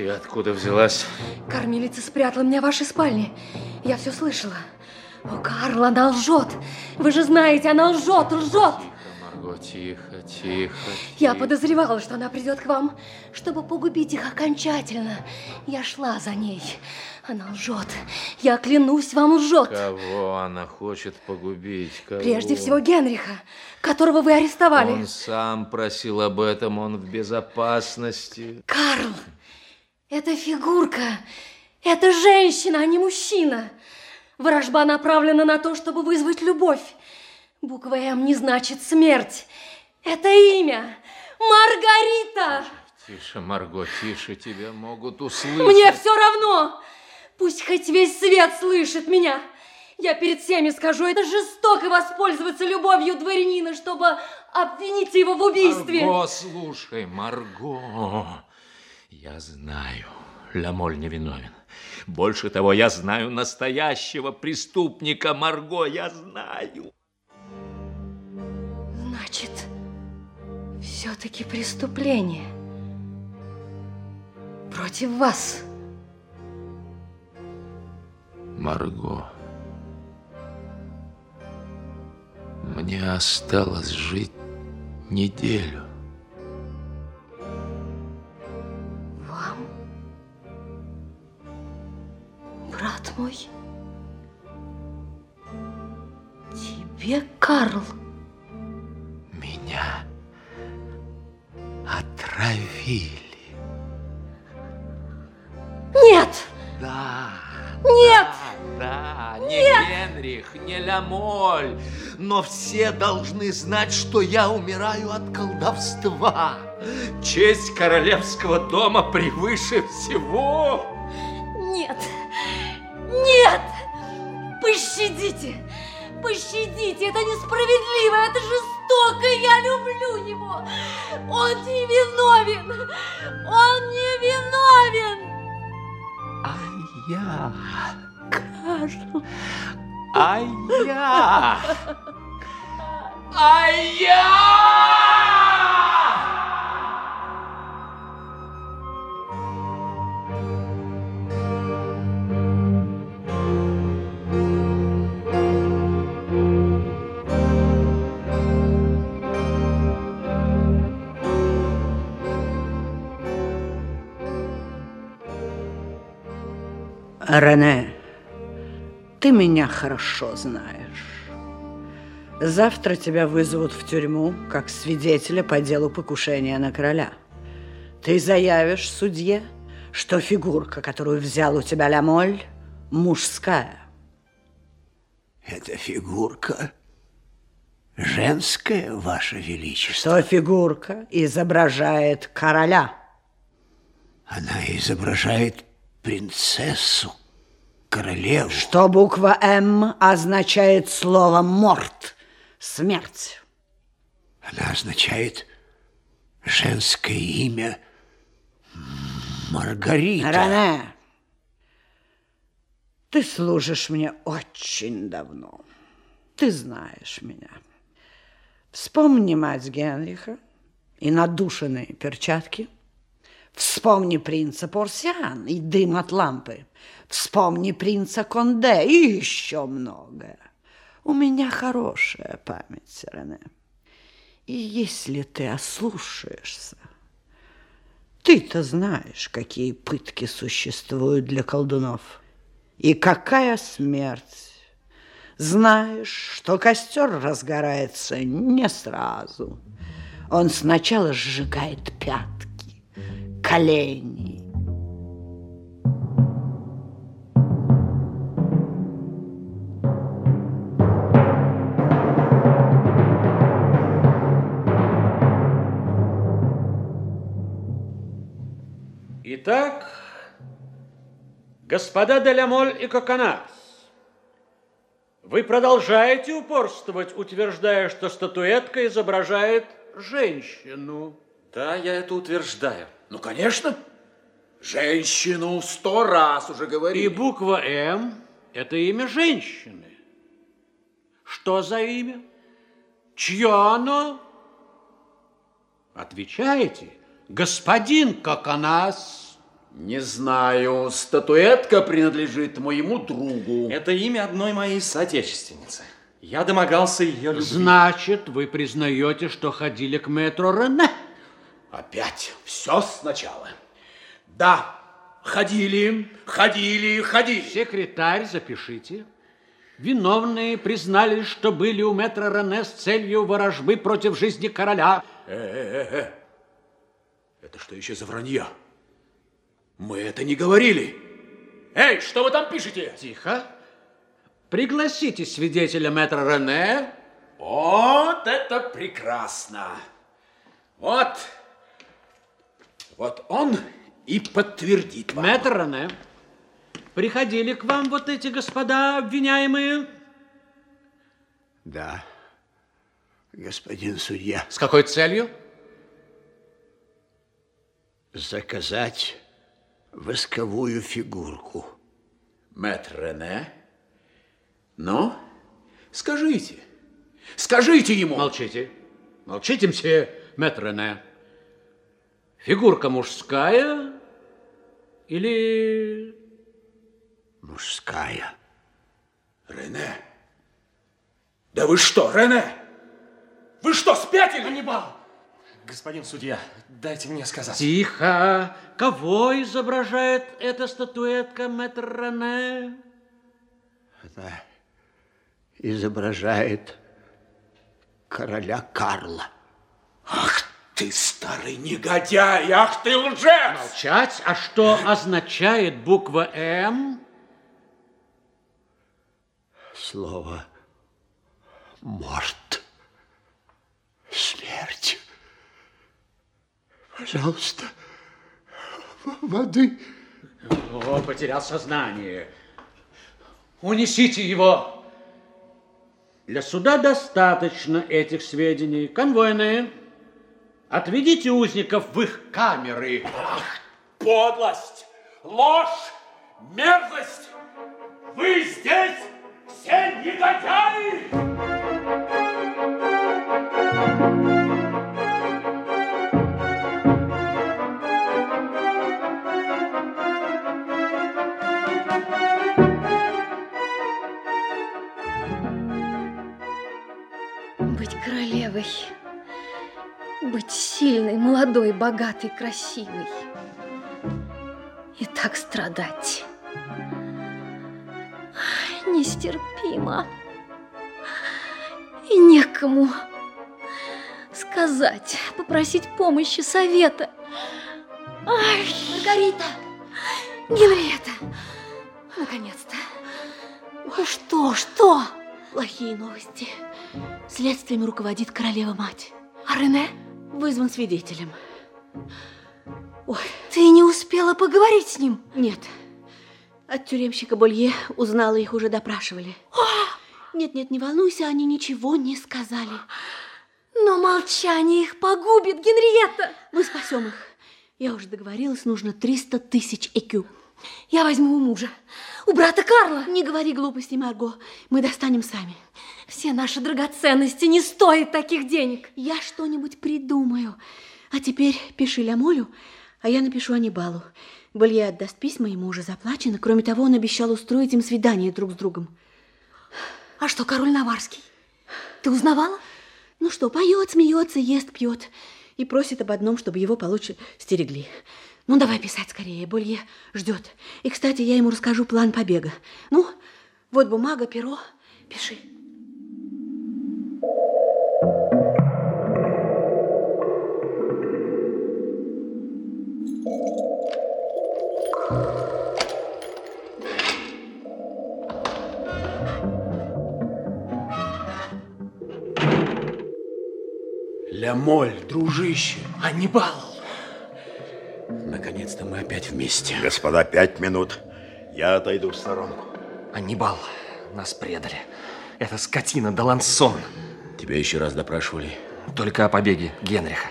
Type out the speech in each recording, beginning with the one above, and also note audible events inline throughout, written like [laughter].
Ты откуда взялась? Кормилица спрятала меня в вашей спальне. Я все слышала. О, Карл, она лжет. Вы же знаете, она лжет, лжет. Марго, тихо, тихо, Я тихо. подозревала, что она придет к вам, чтобы погубить их окончательно. Я шла за ней. Она лжет. Я клянусь, вам лжет. Кого она хочет погубить? Кого? Прежде всего Генриха, которого вы арестовали. Он сам просил об этом, он в безопасности. Карл, это фигурка. Это женщина, а не мужчина. Вражба направлена на то, чтобы вызвать любовь. Буква М не значит смерть. Это имя. Маргарита! Тише, Марго, тише, тебя могут услышать. Мне все равно. Пусть хоть весь свет слышит меня. Я перед всеми скажу, это жестоко воспользоваться любовью дворянина, чтобы обвинить его в убийстве. Марго, слушай, Марго, я знаю, Ламоль невиновен. Больше того, я знаю настоящего преступника, Марго, я знаю. Значит, все-таки преступление против вас. Марго, мне осталось жить неделю. Отравили. Нет! Да. Нет! Да, да, не Генрих, не Ламоль, но все должны знать, что я умираю от колдовства. Честь королевского дома превыше всего. Нет! Нет! Пощадите! Пощадите! Это несправедливо! Это жестоко! Я люблю его! Он не виновен! Он не виновен! А я, Карл, а я, а я! Рене, ты меня хорошо знаешь. Завтра тебя вызовут в тюрьму как свидетеля по делу покушения на короля. Ты заявишь судье, что фигурка, которую взял у тебя Ламоль, мужская. Эта фигурка женская, Ваше Величество. Что фигурка изображает короля. Она изображает принцессу, королеву. Что буква М означает слово «морт» – смерть. Она означает женское имя Маргарита. Рене, ты служишь мне очень давно. Ты знаешь меня. Вспомни мать Генриха и надушенные перчатки. Вспомни принца Порсиан и дым от лампы. Вспомни принца Конде и еще многое. У меня хорошая память, Рене. И если ты ослушаешься, ты-то знаешь, какие пытки существуют для колдунов. И какая смерть. Знаешь, что костер разгорается не сразу. Он сначала сжигает пятки, колени. Итак, господа Делямоль и Коконас, вы продолжаете упорствовать, утверждая, что статуэтка изображает женщину. Да, я это утверждаю. Ну, конечно. Женщину сто раз уже говорили. И буква М – это имя женщины. Что за имя? Чье оно? Отвечаете, господин Коконас. Не знаю, статуэтка принадлежит моему другу. Это имя одной моей соотечественницы. Я домогался ее любви. Значит, вы признаете, что ходили к метро Рене? Опять все сначала. Да, ходили, ходили, ходили. Секретарь, запишите. Виновные признались, что были у метро Рене с целью ворожбы против жизни короля. Э-э-э. Это что еще за вранье? Мы это не говорили. Эй, что вы там пишете? Тихо. Пригласите свидетеля метро Рене. Вот это прекрасно. Вот. Вот он и подтвердит вам. Метро Рене. Приходили к вам вот эти господа обвиняемые? Да, господин судья. С какой целью? Заказать восковую фигурку. Мэтр Рене? Ну, скажите. Скажите ему. Молчите. Молчите, мсье Метр Рене. Фигурка мужская или... Мужская. Рене? Да вы что, Рене? Вы что, спятили? Аннибал! Господин судья, дайте мне сказать. Тихо! Кого изображает эта статуэтка Метр Рене? Она изображает короля Карла. Ах ты, старый негодяй! Ах ты, лжец! Молчать? А что означает буква М? Слово «морт». Смерть. Пожалуйста, воды. О, потерял сознание. Унесите его. Для суда достаточно этих сведений. Конвойные, отведите узников в их камеры. Подлость, ложь, мерзость! Вы здесь все негодяи! Быть королевой. Быть сильной, молодой, богатой, красивой. И так страдать. Нестерпимо. И некому сказать, попросить помощи, совета. Ай, Маргарита! Генриетта, наконец-то. Ну что, что? Плохие новости. Следствием руководит королева-мать. А Рене? Вызван свидетелем. Ой, Ты не успела поговорить с ним? нет. От тюремщика Болье узнала, их уже допрашивали. Нет-нет, не волнуйся, они ничего не сказали. Но молчание их погубит, Генриетта. Мы спасем их. Я уже договорилась, нужно 300 тысяч ЭКЮ. Я возьму у мужа, у брата Карла. Не говори глупостей, Марго. Мы достанем сами. Все наши драгоценности не стоят таких денег. Я что-нибудь придумаю. А теперь пиши Лямолю, а я напишу Анибалу. Болье отдаст письма, ему уже заплачено. Кроме того, он обещал устроить им свидание друг с другом. А что, король Наварский? Ты узнавала? Ну что, поет, смеется, ест, пьет. И просит об одном, чтобы его получше стерегли. Ну, давай писать скорее, Болье ждет. И, кстати, я ему расскажу план побега. Ну, вот бумага, перо, пиши. Лямоль, дружище, Аннибал! Наконец-то мы опять вместе. Господа, пять минут. Я отойду в сторонку. Аннибал, нас предали. Это скотина Далансон. Тебя еще раз допрашивали. Только о побеге Генриха.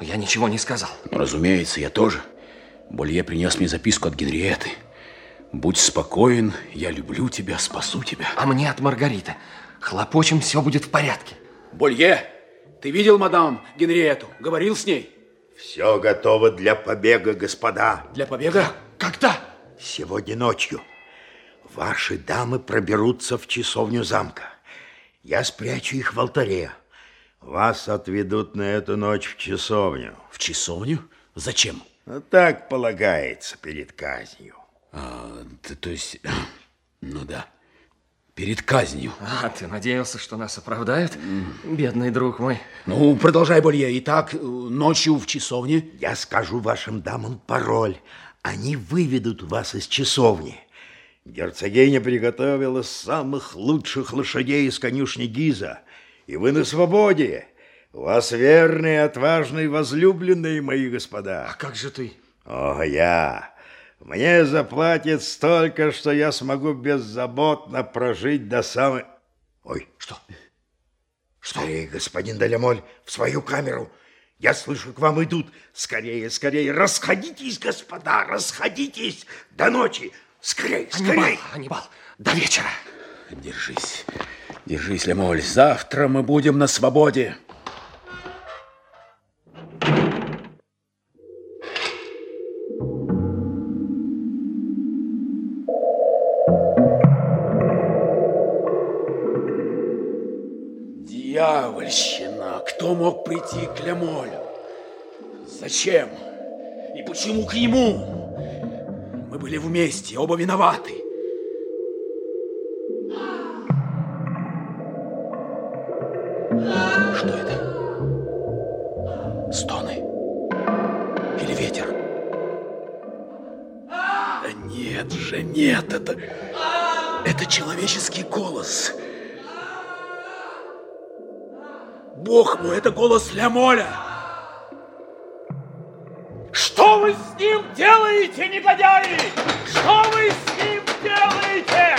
Но я ничего не сказал. Ну, разумеется, я тоже. Болье принес мне записку от Генриеты. Будь спокоен, я люблю тебя, спасу тебя. А мне от Маргариты. Хлопочем, все будет в порядке. Болье, ты видел мадам Генриету? Говорил с ней? Все готово для побега, господа. Для побега? Когда? Сегодня ночью. Ваши дамы проберутся в часовню замка. Я спрячу их в алтаре. Вас отведут на эту ночь в часовню. В часовню? Зачем? Ну, так полагается перед казнью. А, то, то есть, [clears throat] ну да, перед казнью. А, ты надеялся, что нас оправдают? Бедный друг мой. Ну, продолжай, Болье. Итак, ночью в часовне? Я скажу вашим дамам пароль. Они выведут вас из часовни. Герцогиня приготовила самых лучших лошадей из конюшни Гиза. И вы на свободе. У вас верные, отважные, возлюбленные мои господа. А как же ты? О, я. Мне заплатят столько, что я смогу беззаботно прожить до самой... Ой, что? Что? Скорее, господин Далямоль, в свою камеру. Я слышу, к вам идут. Скорее, скорее, расходитесь, господа, расходитесь до ночи. Скорей, скорей. Анибал, Анибал, до вечера. Держись, держись, Лемоль. Завтра мы будем на свободе. Прийти к Лемолю? Зачем? И почему к нему? Мы были вместе, оба виноваты. Что это? Стоны? Или ветер? Да нет же, нет, это... Это человеческий голос. Бог мой, это голос Лямоля. Что вы с ним делаете, негодяи? Что вы с ним делаете?